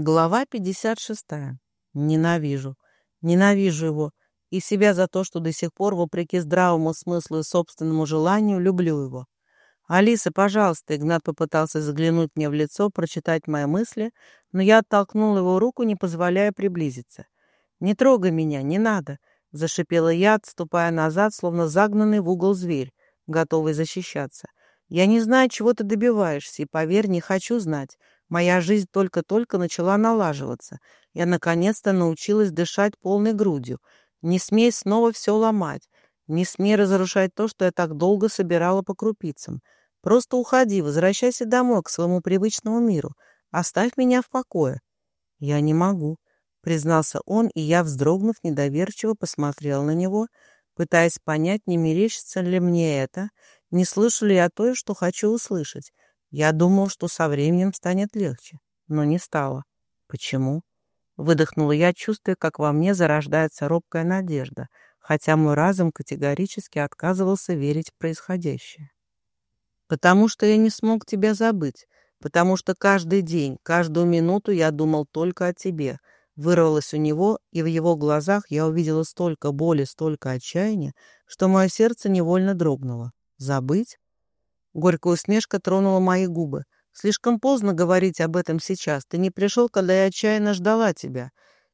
Глава 56. Ненавижу. Ненавижу его. И себя за то, что до сих пор, вопреки здравому смыслу и собственному желанию, люблю его. «Алиса, пожалуйста», — Игнат попытался заглянуть мне в лицо, прочитать мои мысли, но я оттолкнул его руку, не позволяя приблизиться. «Не трогай меня, не надо», — зашипела я, отступая назад, словно загнанный в угол зверь, готовый защищаться. «Я не знаю, чего ты добиваешься, и, поверь, не хочу знать. Моя жизнь только-только начала налаживаться. Я наконец-то научилась дышать полной грудью. Не смей снова все ломать. Не смей разрушать то, что я так долго собирала по крупицам. Просто уходи, возвращайся домой, к своему привычному миру. Оставь меня в покое. Я не могу, признался он, и я, вздрогнув, недоверчиво посмотрел на него, пытаясь понять, не мерещится ли мне это, не слышу ли я то, что хочу услышать. Я думал, что со временем станет легче, но не стало. Почему? Выдохнула я, чувствуя, как во мне зарождается робкая надежда, хотя мой разум категорически отказывался верить в происходящее. Потому что я не смог тебя забыть, потому что каждый день, каждую минуту я думал только о тебе. Вырвалось у него, и в его глазах я увидела столько боли, столько отчаяния, что мое сердце невольно дрогнуло. Забыть? Горькая усмешка тронула мои губы. «Слишком поздно говорить об этом сейчас. Ты не пришел, когда я отчаянно ждала тебя.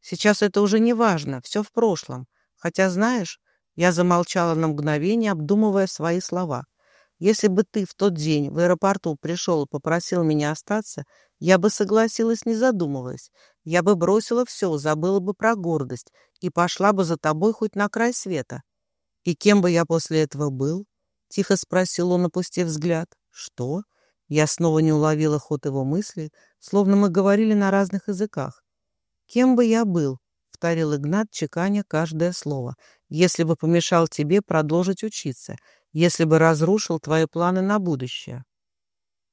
Сейчас это уже не важно, все в прошлом. Хотя, знаешь...» Я замолчала на мгновение, обдумывая свои слова. «Если бы ты в тот день в аэропорту пришел и попросил меня остаться, я бы согласилась, не задумываясь. Я бы бросила все, забыла бы про гордость и пошла бы за тобой хоть на край света. И кем бы я после этого был?» — тихо спросил он, опустив взгляд. «Что?» Я снова не уловила ход его мысли, словно мы говорили на разных языках. «Кем бы я был?» — повторил Игнат, чеканя каждое слово. «Если бы помешал тебе продолжить учиться, если бы разрушил твои планы на будущее».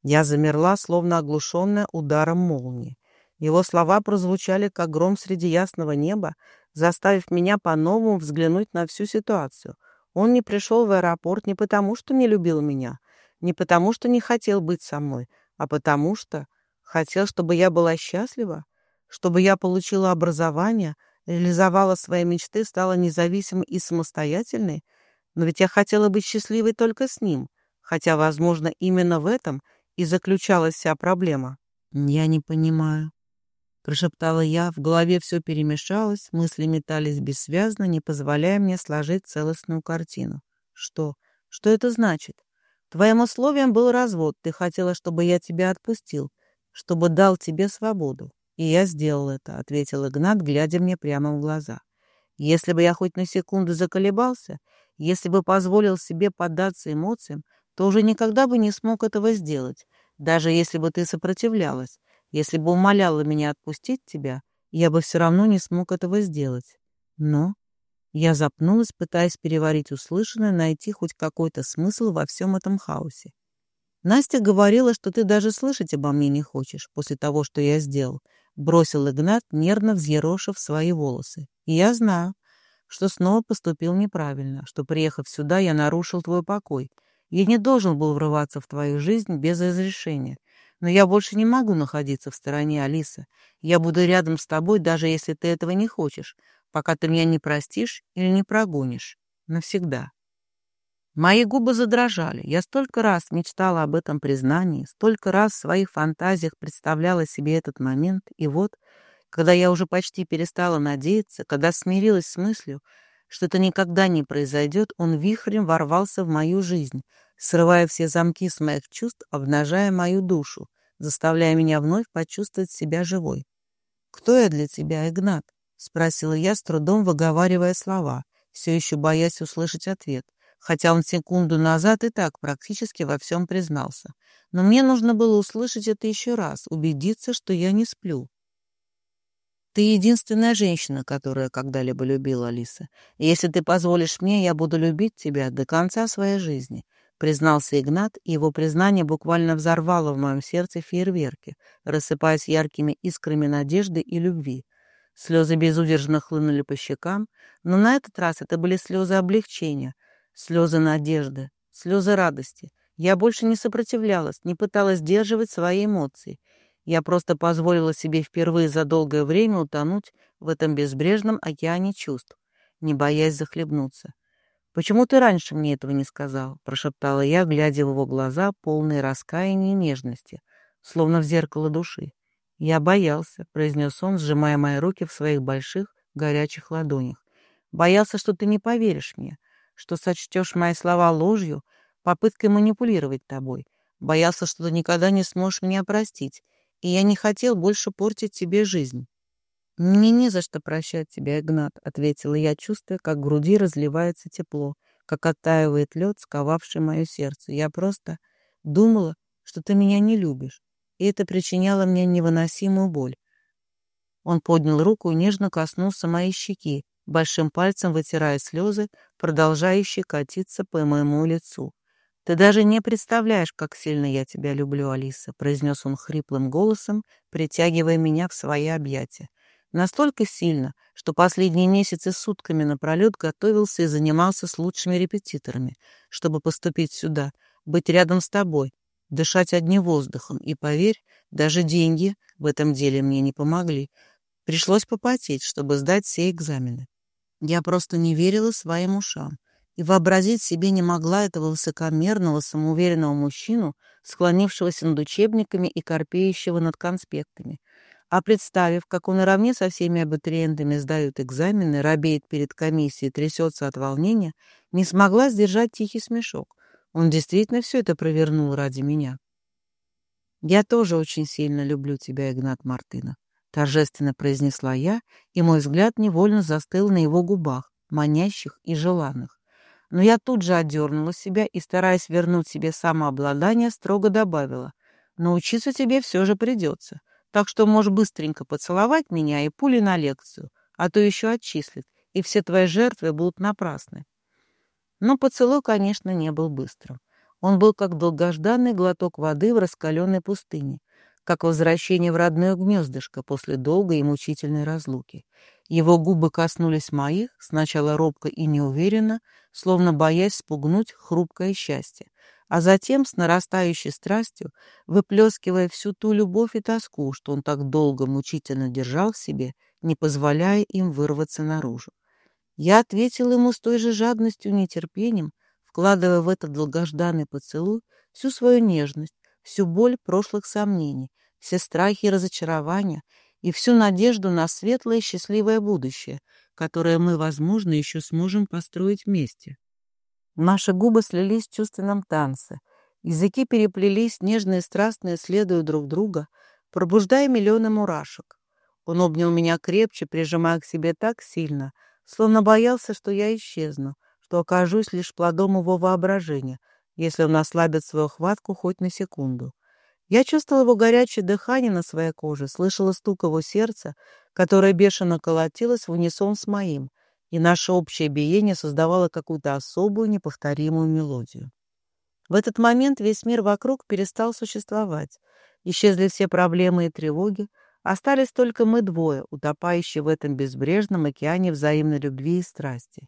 Я замерла, словно оглушенная ударом молнии. Его слова прозвучали, как гром среди ясного неба, заставив меня по-новому взглянуть на всю ситуацию — он не пришел в аэропорт не потому, что не любил меня, не потому, что не хотел быть со мной, а потому что хотел, чтобы я была счастлива, чтобы я получила образование, реализовала свои мечты, стала независимой и самостоятельной. Но ведь я хотела быть счастливой только с ним, хотя, возможно, именно в этом и заключалась вся проблема. Я не понимаю. Прошептала я, в голове все перемешалось, мысли метались бессвязно, не позволяя мне сложить целостную картину. Что? Что это значит? Твоим условием был развод. Ты хотела, чтобы я тебя отпустил, чтобы дал тебе свободу. И я сделал это, — ответил Игнат, глядя мне прямо в глаза. Если бы я хоть на секунду заколебался, если бы позволил себе поддаться эмоциям, то уже никогда бы не смог этого сделать, даже если бы ты сопротивлялась, если бы умоляла меня отпустить тебя, я бы все равно не смог этого сделать. Но я запнулась, пытаясь переварить услышанное, найти хоть какой-то смысл во всем этом хаосе. Настя говорила, что ты даже слышать обо мне не хочешь после того, что я сделал, бросил Игнат, нервно взъерошив свои волосы. И я знаю, что снова поступил неправильно, что, приехав сюда, я нарушил твой покой. Я не должен был врываться в твою жизнь без разрешения. Но я больше не могу находиться в стороне, Алиса. Я буду рядом с тобой, даже если ты этого не хочешь, пока ты меня не простишь или не прогонишь. Навсегда. Мои губы задрожали. Я столько раз мечтала об этом признании, столько раз в своих фантазиях представляла себе этот момент, и вот, когда я уже почти перестала надеяться, когда смирилась с мыслью, что это никогда не произойдет, он вихрем ворвался в мою жизнь, срывая все замки с моих чувств, обнажая мою душу, заставляя меня вновь почувствовать себя живой. «Кто я для тебя, Игнат?» — спросила я, с трудом выговаривая слова, все еще боясь услышать ответ, хотя он секунду назад и так практически во всем признался. Но мне нужно было услышать это еще раз, убедиться, что я не сплю. Ты единственная женщина, которую я когда-либо любила, Алиса. Если ты позволишь мне, я буду любить тебя до конца своей жизни признался Игнат, и его признание буквально взорвало в моем сердце фейерверки, рассыпаясь яркими искрами надежды и любви. Слезы безудержно хлынули по щекам, но на этот раз это были слезы облегчения, слезы надежды, слезы радости. Я больше не сопротивлялась, не пыталась сдерживать свои эмоции. Я просто позволила себе впервые за долгое время утонуть в этом безбрежном океане чувств, не боясь захлебнуться. «Почему ты раньше мне этого не сказал?» — прошептала я, глядя в его глаза, полные раскаяния и нежности, словно в зеркало души. «Я боялся», — произнес он, сжимая мои руки в своих больших, горячих ладонях. «Боялся, что ты не поверишь мне, что сочтешь мои слова ложью, попыткой манипулировать тобой. Боялся, что ты никогда не сможешь меня простить, и я не хотел больше портить тебе жизнь». «Мне не за что прощать тебя, Игнат», — ответила я, чувствуя, как в груди разливается тепло, как оттаивает лед, сковавший мое сердце. Я просто думала, что ты меня не любишь, и это причиняло мне невыносимую боль. Он поднял руку и нежно коснулся моей щеки, большим пальцем вытирая слезы, продолжающие катиться по моему лицу. «Ты даже не представляешь, как сильно я тебя люблю, Алиса», — произнес он хриплым голосом, притягивая меня в свои объятия. Настолько сильно, что последние месяцы сутками напролет готовился и занимался с лучшими репетиторами, чтобы поступить сюда, быть рядом с тобой, дышать одним воздухом. И поверь, даже деньги в этом деле мне не помогли. Пришлось попотеть, чтобы сдать все экзамены. Я просто не верила своим ушам и вообразить себе не могла этого высокомерного, самоуверенного мужчину, склонившегося над учебниками и корпеющего над конспектами — а представив, как он наравне со всеми абитуриентами сдают экзамены, робеет перед комиссией, трясется от волнения, не смогла сдержать тихий смешок. Он действительно все это провернул ради меня. «Я тоже очень сильно люблю тебя, Игнат Мартынов», — торжественно произнесла я, и мой взгляд невольно застыл на его губах, манящих и желанных. Но я тут же отдернула себя и, стараясь вернуть себе самообладание, строго добавила, «Научиться тебе все же придется». Так что можешь быстренько поцеловать меня и пули на лекцию, а то еще отчислят, и все твои жертвы будут напрасны. Но поцелуй, конечно, не был быстрым. Он был как долгожданный глоток воды в раскаленной пустыне, как возвращение в родное гнездышко после долгой и мучительной разлуки. Его губы коснулись моих, сначала робко и неуверенно, словно боясь спугнуть хрупкое счастье, а затем с нарастающей страстью, выплескивая всю ту любовь и тоску, что он так долго мучительно держал в себе, не позволяя им вырваться наружу. Я ответил ему с той же жадностью и нетерпением, вкладывая в этот долгожданный поцелуй всю свою нежность, всю боль прошлых сомнений, все страхи и разочарования и всю надежду на светлое и счастливое будущее, которое мы, возможно, еще сможем построить вместе. Наши губы слились в чувственном танце. Языки переплелись, нежные и страстные, следуя друг друга, пробуждая миллионы мурашек. Он обнял меня крепче, прижимая к себе так сильно, словно боялся, что я исчезну, что окажусь лишь плодом его воображения, если он ослабит свою хватку хоть на секунду. Я чувствовала его горячее дыхание на своей коже, слышала стук его сердца, которое бешено колотилось в унисон с моим — и наше общее биение создавало какую-то особую неповторимую мелодию. В этот момент весь мир вокруг перестал существовать. Исчезли все проблемы и тревоги, остались только мы двое, утопающие в этом безбрежном океане взаимной любви и страсти.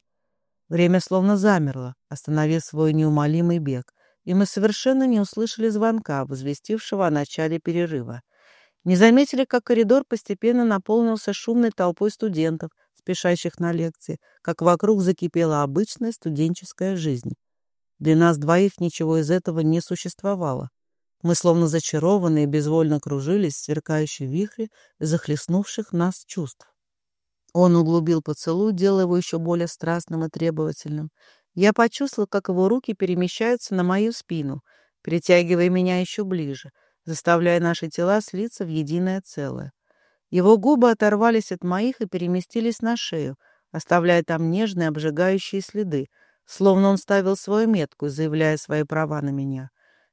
Время словно замерло, остановив свой неумолимый бег, и мы совершенно не услышали звонка, возвестившего о начале перерыва. Не заметили, как коридор постепенно наполнился шумной толпой студентов, спешащих на лекции, как вокруг закипела обычная студенческая жизнь. Для нас двоих ничего из этого не существовало. Мы словно зачарованные безвольно кружились в сверкающей вихре захлестнувших нас чувств. Он углубил поцелуй, делая его еще более страстным и требовательным. Я почувствовал, как его руки перемещаются на мою спину, притягивая меня еще ближе, заставляя наши тела слиться в единое целое. Его губы оторвались от моих и переместились на шею, оставляя там нежные обжигающие следы, словно он ставил свою метку, заявляя свои права на меня.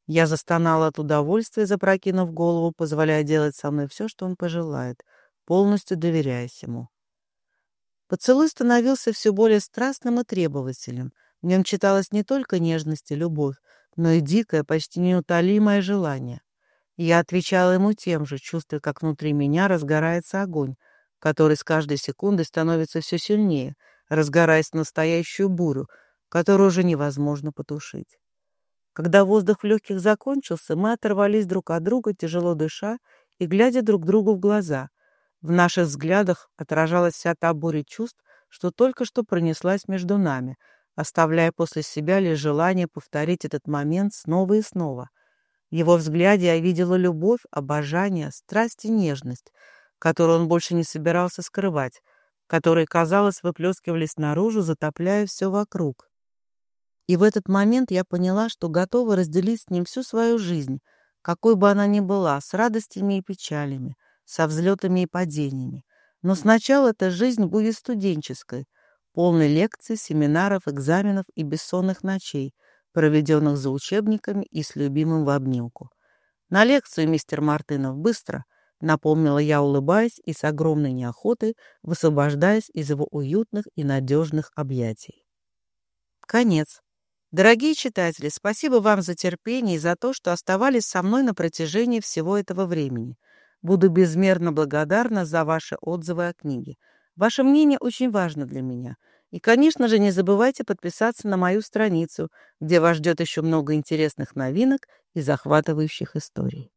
Я застонала от удовольствия, запрокинув голову, позволяя делать со мной все, что он пожелает, полностью доверяясь ему. Поцелуй становился все более страстным и требовательным. В нем читалась не только нежность и любовь, но и дикое, почти неутолимое желание. Я отвечала ему тем же, чувствуя, как внутри меня разгорается огонь, который с каждой секундой становится все сильнее, разгораясь в настоящую бурю, которую уже невозможно потушить. Когда воздух в легких закончился, мы оторвались друг от друга, тяжело дыша, и глядя друг другу в глаза. В наших взглядах отражалась вся та буря чувств, что только что пронеслась между нами, оставляя после себя лишь желание повторить этот момент снова и снова. В его взгляде я видела любовь, обожание, страсть и нежность, которую он больше не собирался скрывать, которые, казалось, выплескивались наружу, затопляя все вокруг. И в этот момент я поняла, что готова разделить с ним всю свою жизнь, какой бы она ни была, с радостями и печалями, со взлетами и падениями. Но сначала эта жизнь будет студенческой, полной лекций, семинаров, экзаменов и бессонных ночей, проведенных за учебниками и с любимым в обнимку. «На лекцию, мистер Мартынов, быстро!» — напомнила я, улыбаясь и с огромной неохотой, высвобождаясь из его уютных и надежных объятий. Конец. Дорогие читатели, спасибо вам за терпение и за то, что оставались со мной на протяжении всего этого времени. Буду безмерно благодарна за ваши отзывы о книге. Ваше мнение очень важно для меня. И, конечно же, не забывайте подписаться на мою страницу, где вас ждет еще много интересных новинок и захватывающих историй.